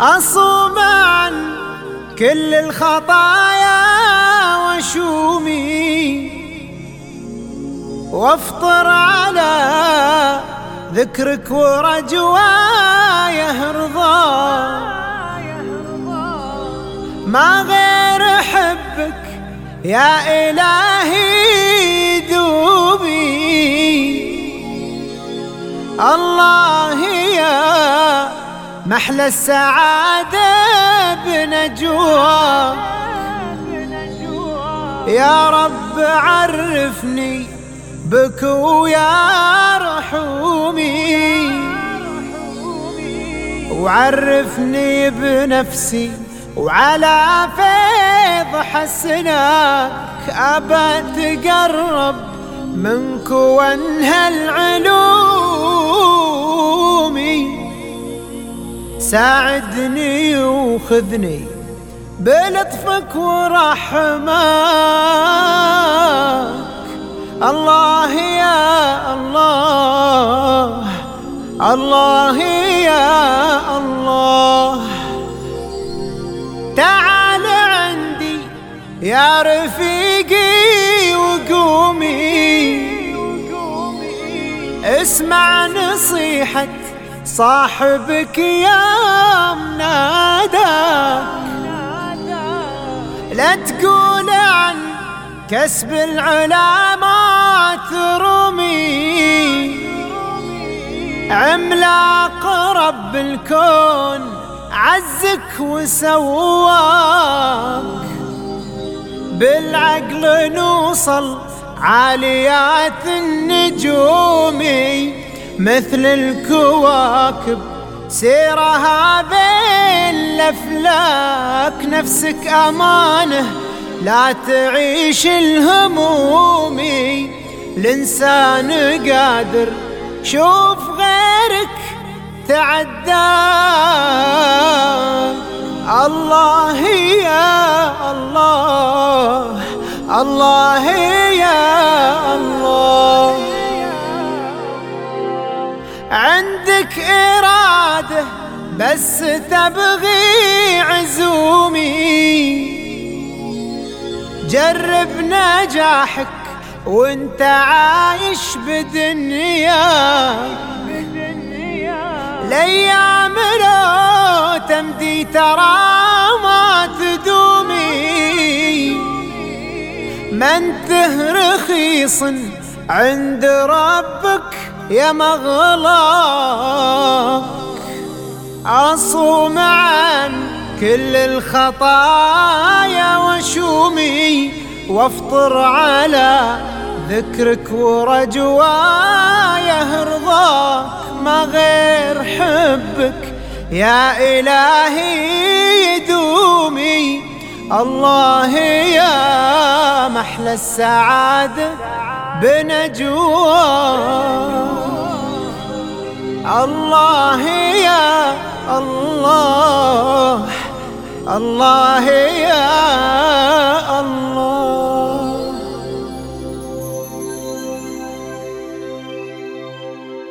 أصوم عن كل الخطايا وشومي وافطر على ذكرك ورجوايه رضا ما غير حبك يا إلهي دوبي. الله يا محلى السعادة بنجواك يا رب عرفني بك ويا رحومي. وعرفني بنفسي وعلى فيض حسنك أبى تقرب منك وانهى العلوم. ساعدني وخذني بلطفك ورحمك. الله يا الله الله يا الله. تعال عندي يا رفيقي وقومي. اسمع نصيحة صاحبك يا مناداك لا تقول عن كسب العلا ترمي عملاق رب الكون عزك وسواك. بالعقل نوصل عاليات النجوم. مثل الكواكب سيرها بين الأفلاك. نفسك أمانة لا تعيش الهموم. الإنسان قادر شوف غيرك تعدى. الله يا الله الله يا الله. عندك إرادة بس تبغي عزومي. جرب نجاحك وانت عايش بدنياك الأيام لو تمدي ترى ما تدومي. ما انته رخيص عند ربك يا مغلاك اصوم عن كل الخطايا وشومي وافطر على ذكرك ورجوايه رضاك ما غير حبك. يا إلهي يدومي الله يا محلى السعادة. بنجواك الله يا الله الله يا